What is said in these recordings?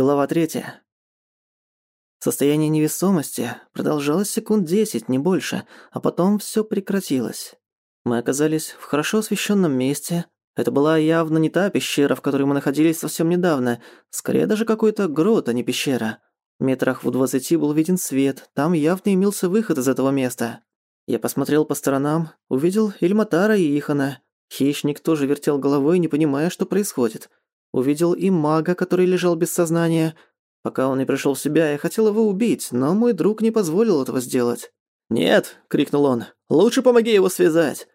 Глава третья. Состояние невесомости продолжалось секунд десять, не больше, а потом всё прекратилось. Мы оказались в хорошо освещенном месте. Это была явно не та пещера, в которой мы находились совсем недавно, скорее даже какой-то грот, а не пещера. Метрах в двадцати был виден свет, там явно имелся выход из этого места. Я посмотрел по сторонам, увидел Ильматара и Ихана. Хищник тоже вертел головой, не понимая, что происходит. Увидел и мага, который лежал без сознания. Пока он не пришел в себя, я хотел его убить, но мой друг не позволил этого сделать. «Нет!» — крикнул он. «Лучше помоги его связать!»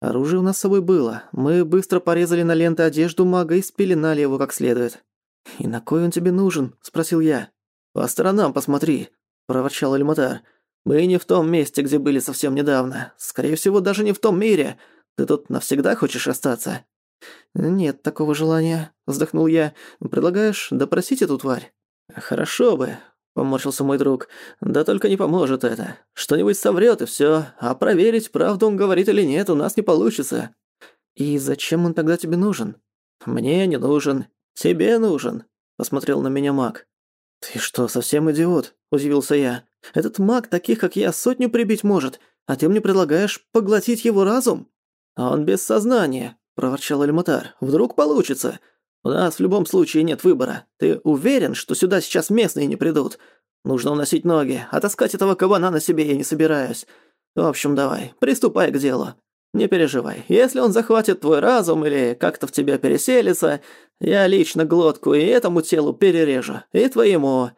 Оружие у нас с собой было. Мы быстро порезали на ленты одежду мага и спеленали его как следует. «И на кой он тебе нужен?» — спросил я. «По сторонам посмотри», — проворчал Эльматар. «Мы не в том месте, где были совсем недавно. Скорее всего, даже не в том мире. Ты тут навсегда хочешь остаться?» «Нет такого желания», — вздохнул я. «Предлагаешь допросить эту тварь?» «Хорошо бы», — поморщился мой друг. «Да только не поможет это. Что-нибудь соврёт и всё, а проверить, правду он говорит или нет, у нас не получится». «И зачем он тогда тебе нужен?» «Мне не нужен. Тебе нужен», — посмотрел на меня маг. «Ты что, совсем идиот?» – удивился я. «Этот маг таких, как я, сотню прибить может, а ты мне предлагаешь поглотить его разум?» «Он без сознания», проворчал Эльмутар. «Вдруг получится? У нас в любом случае нет выбора. Ты уверен, что сюда сейчас местные не придут? Нужно уносить ноги, а таскать этого кабана на себе я не собираюсь. В общем, давай, приступай к делу. Не переживай, если он захватит твой разум или как-то в тебя переселится, я лично глотку и этому телу перережу, и твоему».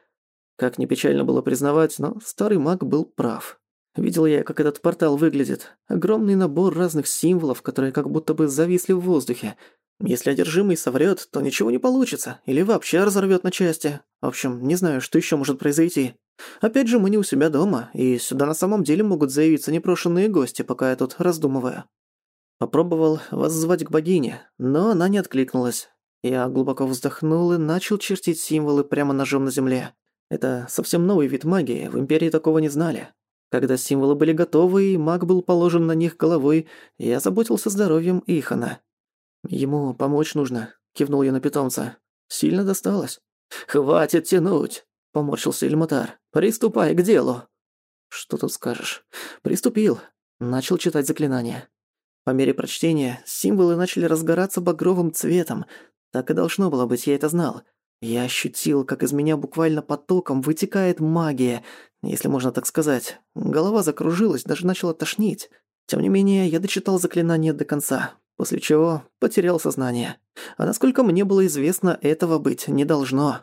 Как ни печально было признавать, но старый маг был прав. Видел я, как этот портал выглядит. Огромный набор разных символов, которые как будто бы зависли в воздухе. Если одержимый соврёт, то ничего не получится, или вообще разорвёт на части. В общем, не знаю, что ещё может произойти. Опять же, мы не у себя дома, и сюда на самом деле могут заявиться непрошенные гости, пока я тут раздумываю. Попробовал воззвать к богине, но она не откликнулась. Я глубоко вздохнул и начал чертить символы прямо ножом на земле. Это совсем новый вид магии, в Империи такого не знали. Когда символы были готовы и маг был положен на них головой, я заботился здоровьем Ихана. «Ему помочь нужно», — кивнул я на питомца. «Сильно досталось». «Хватит тянуть», — поморщился Эльматар. «Приступай к делу». «Что тут скажешь?» «Приступил». Начал читать заклинание. По мере прочтения символы начали разгораться багровым цветом. Так и должно было быть, я это знал. Я ощутил, как из меня буквально потоком вытекает магия, если можно так сказать. Голова закружилась, даже начала тошнить. Тем не менее, я дочитал заклинание до конца, после чего потерял сознание. А насколько мне было известно, этого быть не должно.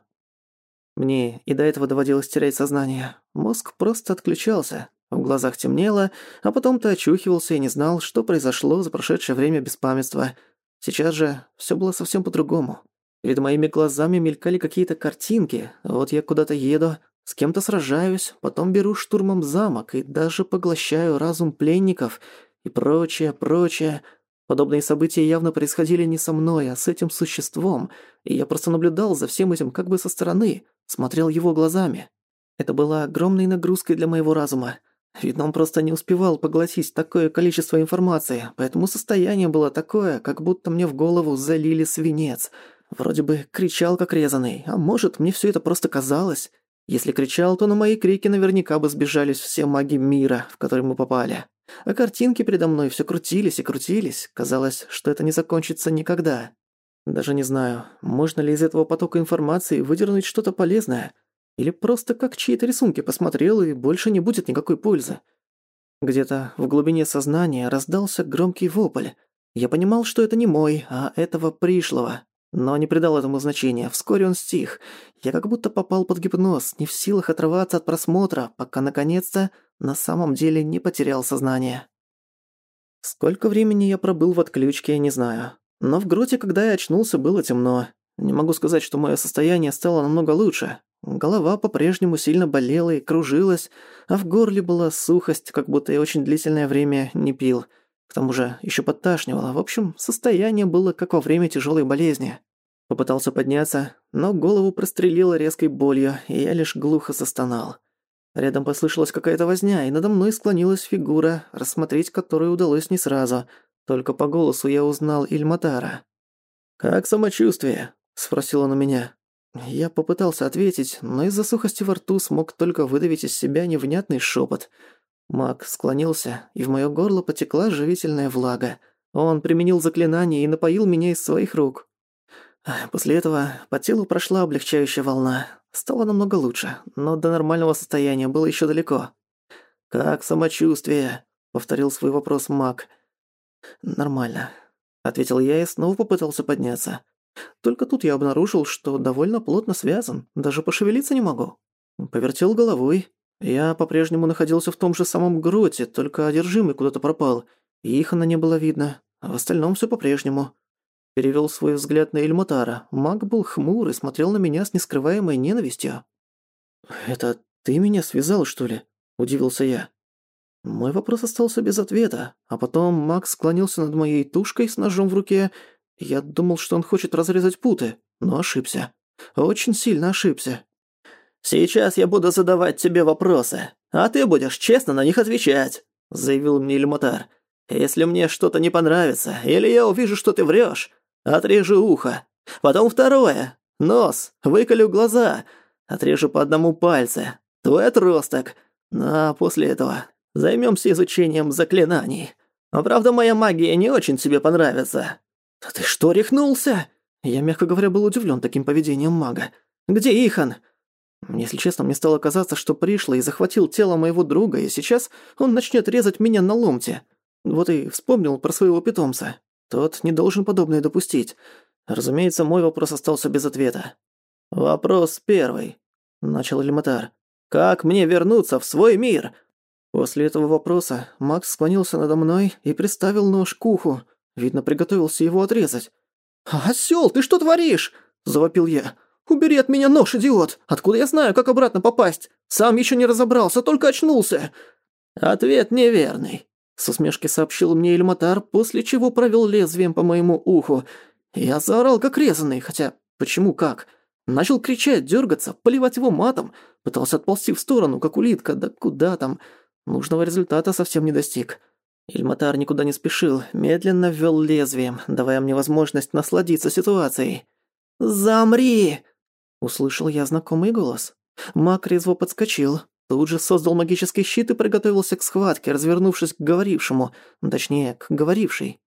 Мне и до этого доводилось терять сознание. Мозг просто отключался. В глазах темнело, а потом ты очухивался и не знал, что произошло за прошедшее время беспамятства. Сейчас же всё было совсем по-другому. Перед моими глазами мелькали какие-то картинки. Вот я куда-то еду, с кем-то сражаюсь, потом беру штурмом замок и даже поглощаю разум пленников и прочее, прочее. Подобные события явно происходили не со мной, а с этим существом, и я просто наблюдал за всем этим как бы со стороны, смотрел его глазами. Это было огромной нагрузкой для моего разума. Видно, он просто не успевал поглотить такое количество информации, поэтому состояние было такое, как будто мне в голову залили свинец — Вроде бы кричал как резаный, а может, мне все это просто казалось. Если кричал, то на мои крики наверняка бы сбежались все маги мира, в который мы попали. А картинки передо мной все крутились и крутились. Казалось, что это не закончится никогда. Даже не знаю, можно ли из этого потока информации выдернуть что-то полезное. Или просто как чьи-то рисунки посмотрел, и больше не будет никакой пользы. Где-то в глубине сознания раздался громкий вопль. Я понимал, что это не мой, а этого пришлого но не придал этому значения. Вскоре он стих. Я как будто попал под гипноз, не в силах отрываться от просмотра, пока наконец-то на самом деле не потерял сознание. Сколько времени я пробыл в отключке, я не знаю. Но в гроте, когда я очнулся, было темно. Не могу сказать, что мое состояние стало намного лучше. Голова по-прежнему сильно болела и кружилась, а в горле была сухость, как будто я очень длительное время не пил. К тому же еще подташнивало. В общем, состояние было как во время тяжелой болезни. Попытался подняться, но голову прострелило резкой болью, и я лишь глухо застонал. Рядом послышалась какая-то возня, и надо мной склонилась фигура, рассмотреть которую удалось не сразу. Только по голосу я узнал Ильматара. «Как самочувствие?» – спросил он у меня. Я попытался ответить, но из-за сухости во рту смог только выдавить из себя невнятный шепот. Маг склонился, и в моё горло потекла живительная влага. Он применил заклинание и напоил меня из своих рук. После этого по телу прошла облегчающая волна. Стало намного лучше, но до нормального состояния было ещё далеко. «Как самочувствие?» — повторил свой вопрос маг. «Нормально», — ответил я и снова попытался подняться. Только тут я обнаружил, что довольно плотно связан, даже пошевелиться не могу. Повертел головой. Я по-прежнему находился в том же самом гроте, только одержимый куда-то пропал. Ихана не было видно, а в остальном все по-прежнему. Перевел свой взгляд на Эльмутара. Маг был хмур и смотрел на меня с нескрываемой ненавистью. «Это ты меня связал, что ли?» – удивился я. Мой вопрос остался без ответа, а потом Макс склонился над моей тушкой с ножом в руке я думал, что он хочет разрезать путы, но ошибся. Очень сильно ошибся. «Сейчас я буду задавать тебе вопросы, а ты будешь честно на них отвечать», — заявил мне Ильмутар. «Если мне что-то не понравится, или я увижу, что ты врешь, отрежу ухо. Потом второе. Нос, выколю глаза, отрежу по одному пальце. Твой отросток. А после этого займемся изучением заклинаний. Но правда, моя магия не очень тебе понравится. «Да ты что, рехнулся?» Я, мягко говоря, был удивлен таким поведением мага. «Где Ихан?» Если честно, мне стало казаться, что пришло и захватил тело моего друга, и сейчас он начнет резать меня на ломте. Вот и вспомнил про своего питомца. Тот не должен подобное допустить. Разумеется, мой вопрос остался без ответа. «Вопрос первый», — начал Элематар. «Как мне вернуться в свой мир?» После этого вопроса Макс склонился надо мной и приставил нож к уху. Видно, приготовился его отрезать. «Осёл, ты что творишь?» – завопил я. «Убери от меня нож, идиот! Откуда я знаю, как обратно попасть? Сам еще не разобрался, только очнулся!» «Ответ неверный», – с усмешки сообщил мне Эльматар, после чего провел лезвием по моему уху. Я заорал как резанный, хотя почему как? Начал кричать, дергаться, поливать его матом, пытался отползти в сторону, как улитка, да куда там. Нужного результата совсем не достиг. Ильматар никуда не спешил, медленно ввел лезвием, давая мне возможность насладиться ситуацией. «Замри!» Услышал я знакомый голос. Маг резво подскочил, тут же создал магический щит и приготовился к схватке, развернувшись к говорившему, точнее, к говорившей.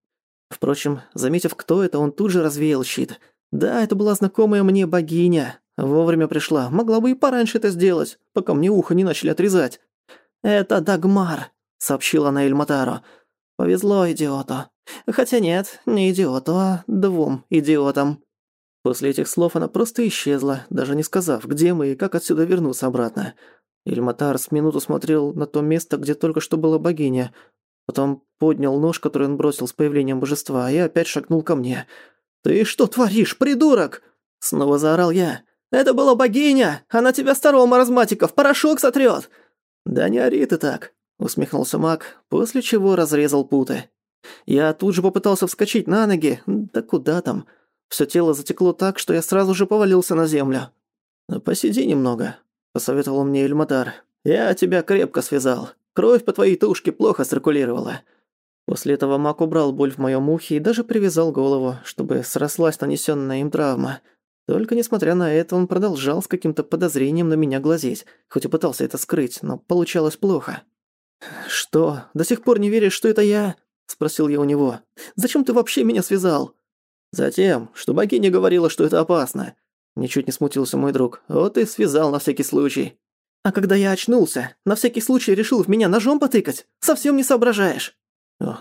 Впрочем, заметив, кто это, он тут же развеял щит. Да, это была знакомая мне богиня. Вовремя пришла, могла бы и пораньше это сделать, пока мне ухо не начали отрезать. «Это Дагмар», — сообщила она Эльматару. «Повезло идиоту. Хотя нет, не идиоту, а двум идиотам». После этих слов она просто исчезла, даже не сказав, где мы и как отсюда вернуться обратно. Ильматар с минуту смотрел на то место, где только что была богиня. Потом поднял нож, который он бросил с появлением божества, и опять шагнул ко мне. «Ты что творишь, придурок?» Снова заорал я. «Это была богиня! Она тебя старого маразматика в порошок сотрёт!» «Да не ори ты так!» усмехнулся маг, после чего разрезал путы. Я тут же попытался вскочить на ноги, да куда там. Всё тело затекло так, что я сразу же повалился на землю. «Посиди немного», — посоветовал мне Эльмадар. «Я тебя крепко связал. Кровь по твоей тушке плохо циркулировала». После этого маг убрал боль в моём ухе и даже привязал голову, чтобы срослась нанесённая им травма. Только несмотря на это, он продолжал с каким-то подозрением на меня глазеть, хоть и пытался это скрыть, но получалось плохо. «Что, до сих пор не веришь, что это я?» – спросил я у него. «Зачем ты вообще меня связал?» «Затем, что богиня говорила, что это опасно». Ничуть не смутился мой друг. «Вот и связал на всякий случай». «А когда я очнулся, на всякий случай решил в меня ножом потыкать? Совсем не соображаешь».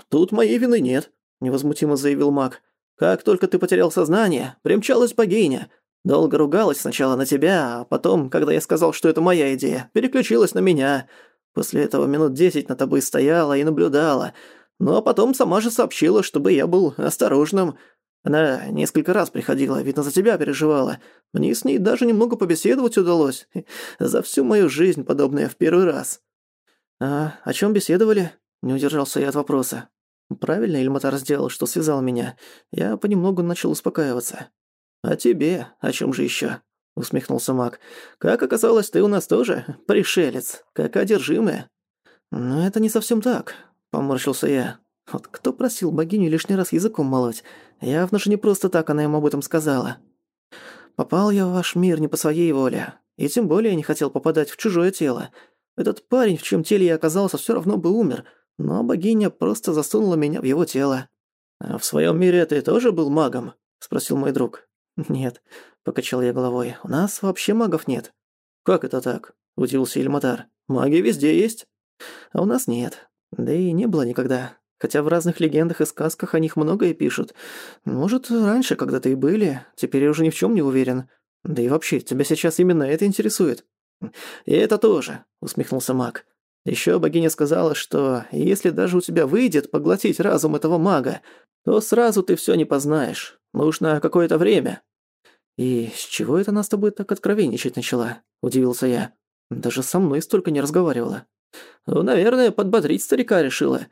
«Тут моей вины нет», – невозмутимо заявил маг. «Как только ты потерял сознание, примчалась богиня. Долго ругалась сначала на тебя, а потом, когда я сказал, что это моя идея, переключилась на меня. После этого минут десять на тобой стояла и наблюдала. Ну а потом сама же сообщила, чтобы я был осторожным. Она несколько раз приходила, видно, за тебя переживала. Мне с ней даже немного побеседовать удалось. За всю мою жизнь подобное в первый раз. А о чем беседовали? Не удержался я от вопроса. Правильно Ильматар сделал, что связал меня. Я понемногу начал успокаиваться. А тебе? О чем же еще? усмехнулся маг. «Как оказалось, ты у нас тоже пришелец, как одержимая». «Но это не совсем так», — поморщился я. «Вот кто просил богиню лишний раз языком молоть? Явно же не просто так она ему об этом сказала». Попал я в ваш мир не по своей воле, и тем более не хотел попадать в чужое тело. Этот парень, в чьем теле я оказался, все равно бы умер, но богиня просто засунула меня в его тело. «А в своем мире ты тоже был магом?» – спросил мой друг. «Нет», – покачал я головой, – «у нас вообще магов нет». «Как это так?» – удивился Ильматар. «Маги везде есть». «А у нас нет. Да и не было никогда. Хотя в разных легендах и сказках о них многое пишут. Может, раньше когда-то и были, теперь я уже ни в чем не уверен. Да и вообще, тебя сейчас именно это интересует». «И это тоже», — усмехнулся маг. Еще богиня сказала, что если даже у тебя выйдет поглотить разум этого мага, то сразу ты все не познаешь. Нужно какое-то время». «И с чего это она с тобой так откровенничать начала?» – удивился я. «Даже со мной столько не разговаривала». «Ну, наверное, подбодрить старика решила.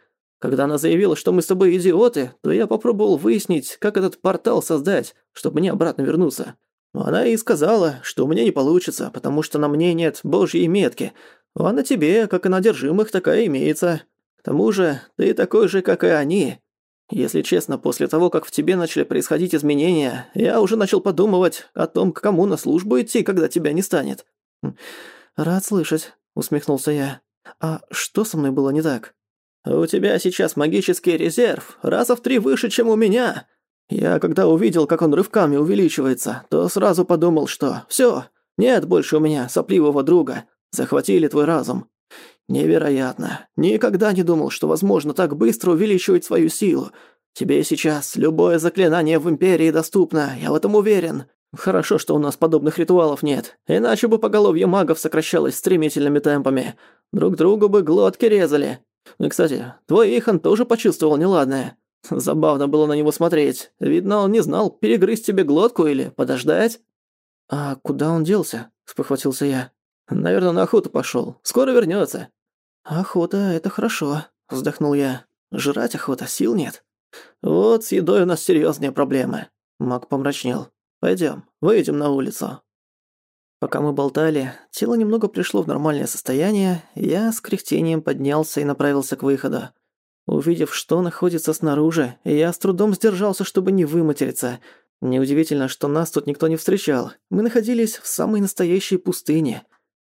Когда она заявила, что мы с тобой идиоты, то я попробовал выяснить, как этот портал создать, чтобы мне обратно вернуться. Но она и сказала, что у меня не получится, потому что на мне нет божьей метки, а на тебе, как и на одержимых, такая имеется. К тому же, ты такой же, как и они. Если честно, после того, как в тебе начали происходить изменения, я уже начал подумывать о том, к кому на службу идти, когда тебя не станет». Хм, «Рад слышать», — усмехнулся я. «А что со мной было не так?» «У тебя сейчас магический резерв, раза в три выше, чем у меня. Я, когда увидел, как он рывками увеличивается, то сразу подумал, что все, нет больше у меня сопливого друга, захватили твой разум. Невероятно. Никогда не думал, что возможно так быстро увеличивать свою силу. Тебе сейчас любое заклинание в Империи доступно, я в этом уверен. Хорошо, что у нас подобных ритуалов нет, иначе бы поголовье магов сокращалось стремительными темпами. Друг другу бы глотки резали. И, кстати, твой Ихан тоже почувствовал неладное. Забавно было на него смотреть. Видно, он не знал, перегрызть тебе глотку или подождать. «А куда он делся?» – спохватился я. Наверное, на охоту пошел. Скоро вернется. Охота это хорошо, вздохнул я. Жрать охота, сил нет. Вот с едой у нас серьезные проблемы. Мак помрачнел. Пойдем, выйдем на улицу. Пока мы болтали, тело немного пришло в нормальное состояние, я с кряхтением поднялся и направился к выходу. Увидев, что находится снаружи, я с трудом сдержался, чтобы не выматериться. Неудивительно, что нас тут никто не встречал. Мы находились в самой настоящей пустыне.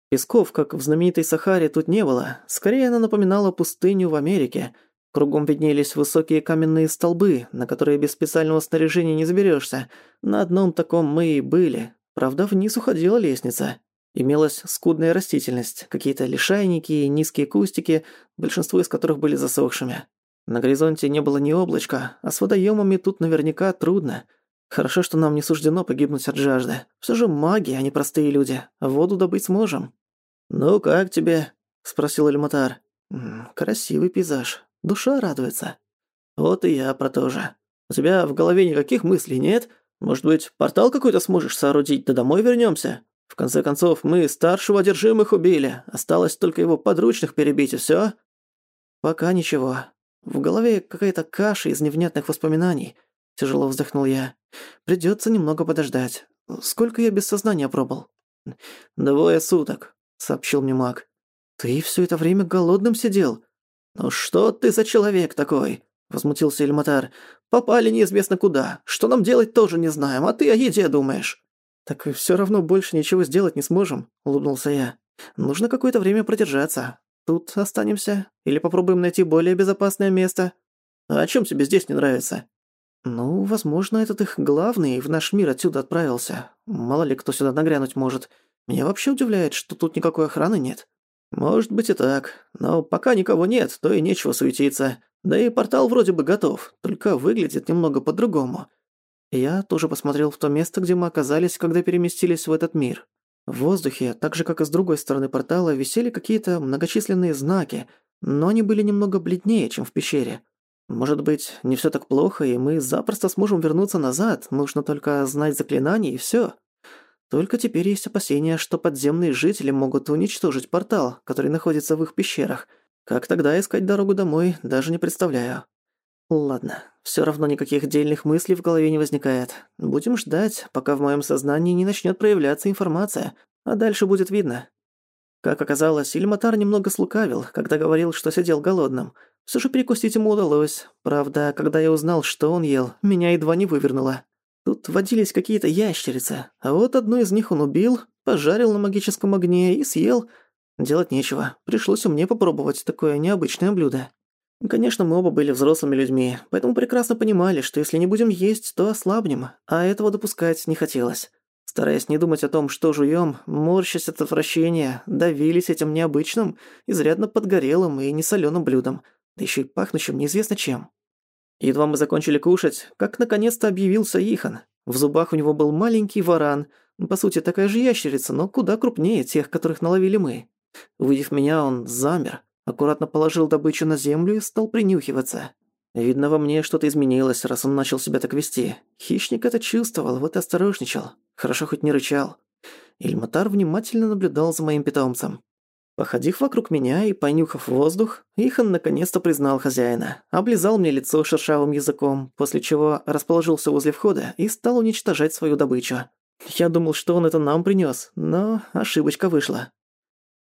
Песков, как в знаменитой Сахаре, тут не было. Скорее, она напоминала пустыню в Америке. Кругом виднелись высокие каменные столбы, на которые без специального снаряжения не заберешься. На одном таком мы и были. Правда, вниз уходила лестница. Имелась скудная растительность, какие-то лишайники и низкие кустики, большинство из которых были засохшими. На горизонте не было ни облачка, а с водоемами тут наверняка трудно. Хорошо, что нам не суждено погибнуть от жажды. Все же маги, а не простые люди. Воду добыть сможем. «Ну, как тебе?» – спросил Эльматар. «Красивый пейзаж. Душа радуется». «Вот и я про то же. У тебя в голове никаких мыслей нет? Может быть, портал какой-то сможешь соорудить, да домой вернемся? В конце концов, мы старшего одержимых убили. Осталось только его подручных перебить, и всё?» «Пока ничего. В голове какая-то каша из невнятных воспоминаний». Тяжело вздохнул я. Придется немного подождать. Сколько я без сознания пробыл?» «Двое суток», сообщил мне маг. «Ты все это время голодным сидел?» «Ну что ты за человек такой?» – возмутился Эльматар. «Попали неизвестно куда. Что нам делать, тоже не знаем, а ты о еде думаешь». «Так все равно больше ничего сделать не сможем», – улыбнулся я. «Нужно какое-то время продержаться. Тут останемся? Или попробуем найти более безопасное место?» «А чем тебе здесь не нравится?» «Ну, возможно, этот их главный в наш мир отсюда отправился. Мало ли кто сюда нагрянуть может. Меня вообще удивляет, что тут никакой охраны нет. Может быть и так, но пока никого нет, то и нечего суетиться. Да и портал вроде бы готов, только выглядит немного по-другому. Я тоже посмотрел в то место, где мы оказались, когда переместились в этот мир. В воздухе, так же как и с другой стороны портала, висели какие-то многочисленные знаки, но они были немного бледнее, чем в пещере. Может быть, не всё так плохо, и мы запросто сможем вернуться назад, нужно только знать заклинание и всё. Только теперь есть опасения, что подземные жители могут уничтожить портал, который находится в их пещерах. Как тогда искать дорогу домой, даже не представляю. Ладно, всё равно никаких дельных мыслей в голове не возникает. Будем ждать, пока в моём сознании не начнёт проявляться информация, а дальше будет видно. Как оказалось, Ильматар немного слукавил, когда говорил, что сидел голодным. Всё же перекусить ему удалось. Правда, когда я узнал, что он ел, меня едва не вывернуло. Тут водились какие-то ящерицы, а вот одну из них он убил, пожарил на магическом огне и съел. Делать нечего, пришлось и мне попробовать такое необычное блюдо. Конечно, мы оба были взрослыми людьми, поэтому прекрасно понимали, что если не будем есть, то ослабнем, а этого допускать не хотелось. Стараясь не думать о том, что жуем, морщась от отвращения, давились этим необычным, изрядно подгорелым и несолёным блюдом, да ещё и пахнущим неизвестно чем. Едва мы закончили кушать, как наконец-то объявился Ихан. В зубах у него был маленький варан, по сути такая же ящерица, но куда крупнее тех, которых наловили мы. Увидев меня, он замер, аккуратно положил добычу на землю и стал принюхиваться. Видно, во мне что-то изменилось, раз он начал себя так вести. Хищник это чувствовал, вот и осторожничал. Хорошо хоть не рычал. Ильматар внимательно наблюдал за моим питомцем. Походив вокруг меня и понюхав воздух, Ихан наконец-то признал хозяина, облизал мне лицо шершавым языком, после чего расположился возле входа и стал уничтожать свою добычу. Я думал, что он это нам принёс, но ошибочка вышла.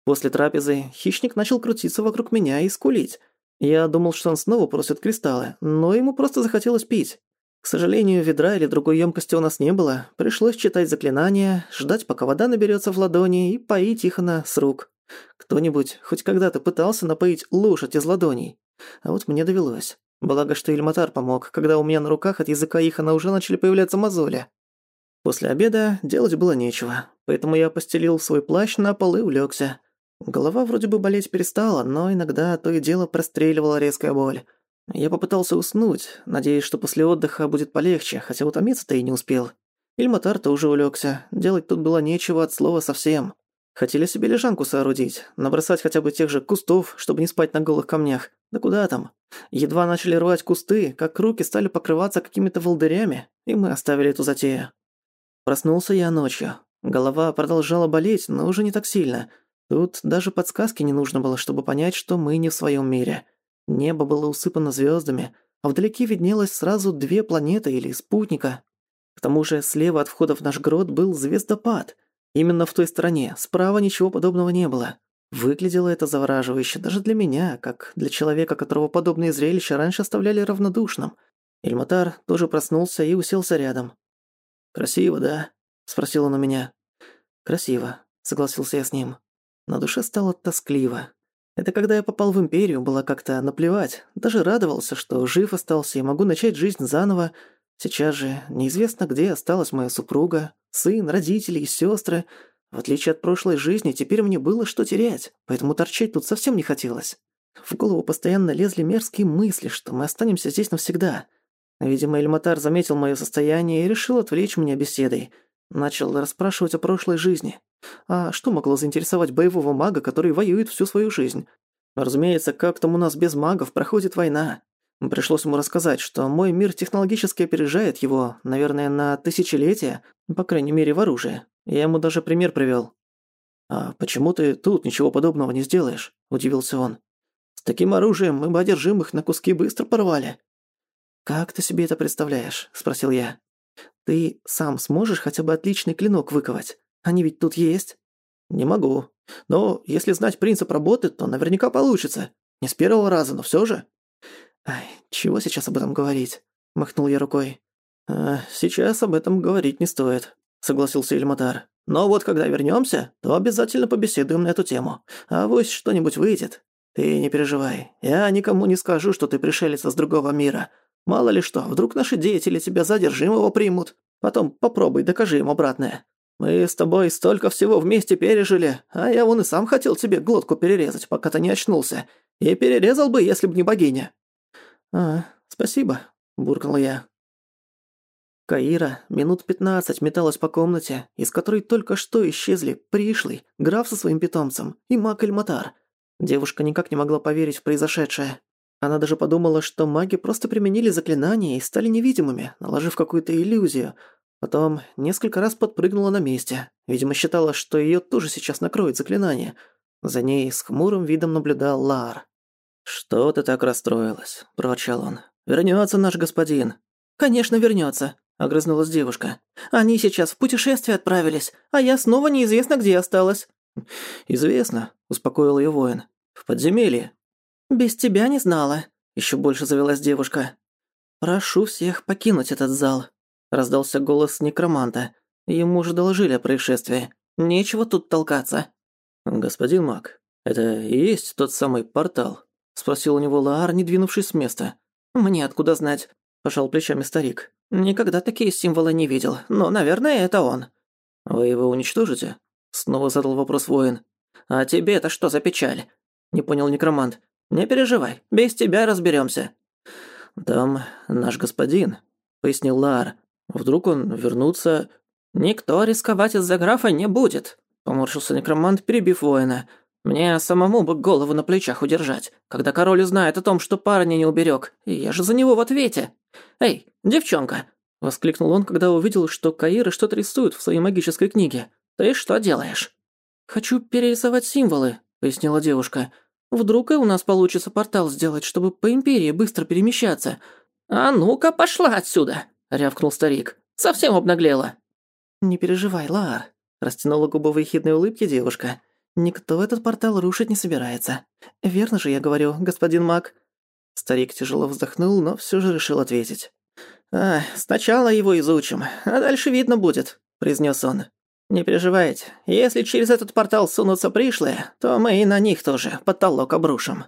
После трапезы хищник начал крутиться вокруг меня и скулить. Я думал, что он снова просит кристаллы, но ему просто захотелось пить. К сожалению, ведра или другой емкости у нас не было. Пришлось читать заклинания, ждать, пока вода наберется в ладони, и поить Ихана с рук. Кто-нибудь хоть когда-то пытался напоить лошадь из ладоней? А вот мне довелось. Благо, что Ильматар помог, когда у меня на руках от языка Ихана уже начали появляться мозоли. После обеда делать было нечего, поэтому я постелил свой плащ на пол и улегся. Голова вроде бы болеть перестала, но иногда то и дело простреливала резкая боль. Я попытался уснуть, надеясь, что после отдыха будет полегче, хотя утомиться-то и не успел. Ильматар-то уже улегся, делать тут было нечего от слова совсем. Хотели себе лежанку соорудить, набросать хотя бы тех же кустов, чтобы не спать на голых камнях. Да куда там? Едва начали рвать кусты, как руки стали покрываться какими-то волдырями, и мы оставили эту затею. Проснулся я ночью. Голова продолжала болеть, но уже не так сильно – Тут даже подсказки не нужно было, чтобы понять, что мы не в своем мире. Небо было усыпано звездами, а вдалеке виднелось сразу две планеты или спутника. К тому же слева от входа в наш грот был звездопад. Именно в той стороне, справа ничего подобного не было. Выглядело это завораживающе даже для меня, как для человека, которого подобные зрелища раньше оставляли равнодушным. Эльматар тоже проснулся и уселся рядом. «Красиво, да?» – спросил он у меня. «Красиво», – согласился я с ним. На душе стало тоскливо. Это когда я попал в Империю, было как-то наплевать. Даже радовался, что жив остался и могу начать жизнь заново. Сейчас же неизвестно, где осталась моя супруга, сын, родители и сестры. В отличие от прошлой жизни, теперь мне было что терять, поэтому торчать тут совсем не хотелось. В голову постоянно лезли мерзкие мысли, что мы останемся здесь навсегда. Видимо, Эльматар заметил моё состояние и решил отвлечь меня беседой. Начал расспрашивать о прошлой жизни. А что могло заинтересовать боевого мага, который воюет всю свою жизнь? Разумеется, как там у нас без магов проходит война. Пришлось ему рассказать, что мой мир технологически опережает его, наверное, на тысячелетия, по крайней мере, в оружии. Я ему даже пример привёл. «А почему ты тут ничего подобного не сделаешь?» – удивился он. «С таким оружием мы бы одержимых на куски быстро порвали». «Как ты себе это представляешь?» – спросил я. «Ты сам сможешь хотя бы отличный клинок выковать? Они ведь тут есть?» «Не могу. Но если знать принцип работы, то наверняка получится. Не с первого раза, но всё же». «Ай, чего сейчас об этом говорить?» – махнул я рукой. «А, «Сейчас об этом говорить не стоит», – согласился Ильматар. «Но вот когда вернёмся, то обязательно побеседуем на эту тему. А вось что-нибудь выйдет. Ты не переживай. Я никому не скажу, что ты пришелец из другого мира. Мало ли что, вдруг наши деятели тебя задержимого примут. Потом попробуй, докажи им обратное. Мы с тобой столько всего вместе пережили, а я вон и сам хотел тебе глотку перерезать, пока ты не очнулся. И перерезал бы, если бы не богиня». «А, спасибо», — буркнул я. Каира минут пятнадцать металась по комнате, из которой только что исчезли пришлый, граф со своим питомцем и маг Эльматар. Девушка никак не могла поверить в произошедшее. Она даже подумала, что маги просто применили заклинание и стали невидимыми, наложив какую-то иллюзию — Потом несколько раз подпрыгнула на месте. Видимо, считала, что её тоже сейчас накроет заклинание. За ней с хмурым видом наблюдал Лар. «Что ты так расстроилась?» – проворчал он. «Вернётся наш господин». «Конечно, вернётся», – огрызнулась девушка. «Они сейчас в путешествие отправились, а я снова неизвестно где осталась». «Известно», – успокоил её воин. «В подземелье». «Без тебя не знала», – ещё больше завелась девушка. «Прошу всех покинуть этот зал», – раздался голос некроманта. Ему уже доложили о происшествии. «Нечего тут толкаться». «Господин Мак, это и есть тот самый портал?» – спросил у него Лаар, не двинувшись с места. «Мне откуда знать?» – пожал плечами старик. «Никогда такие символы не видел, но, наверное, это он». «Вы его уничтожите?» – снова задал вопрос воин. «А тебе это что за печаль?» – не понял некромант. «Не переживай, без тебя разберемся. «Там наш господин», – пояснил Лаар. «Вдруг он вернуться...» «Никто рисковать из-за графа не будет», – поморщился некромант, перебив воина. «Мне самому бы голову на плечах удержать, когда король узнает о том, что парня не уберег. Я же за него в ответе. Эй, девчонка!» – воскликнул он, когда увидел, что Каира что-то рисует в своей магической книге. «Ты что делаешь?» «Хочу перерисовать символы», – пояснила девушка. «Вдруг и у нас получится портал сделать, чтобы по Империи быстро перемещаться». «А ну-ка, пошла отсюда!» – рявкнул старик. «Совсем обнаглела». «Не переживай, Лаар», – растянула губы в ехидной улыбке девушка. «Никто этот портал рушить не собирается. Верно же я говорю, господин маг?» Старик тяжело вздохнул, но все же решил ответить. «А, сначала его изучим, а дальше видно будет», – произнес он. «Не переживайте, если через этот портал сунутся пришлые, то мы и на них тоже потолок обрушим».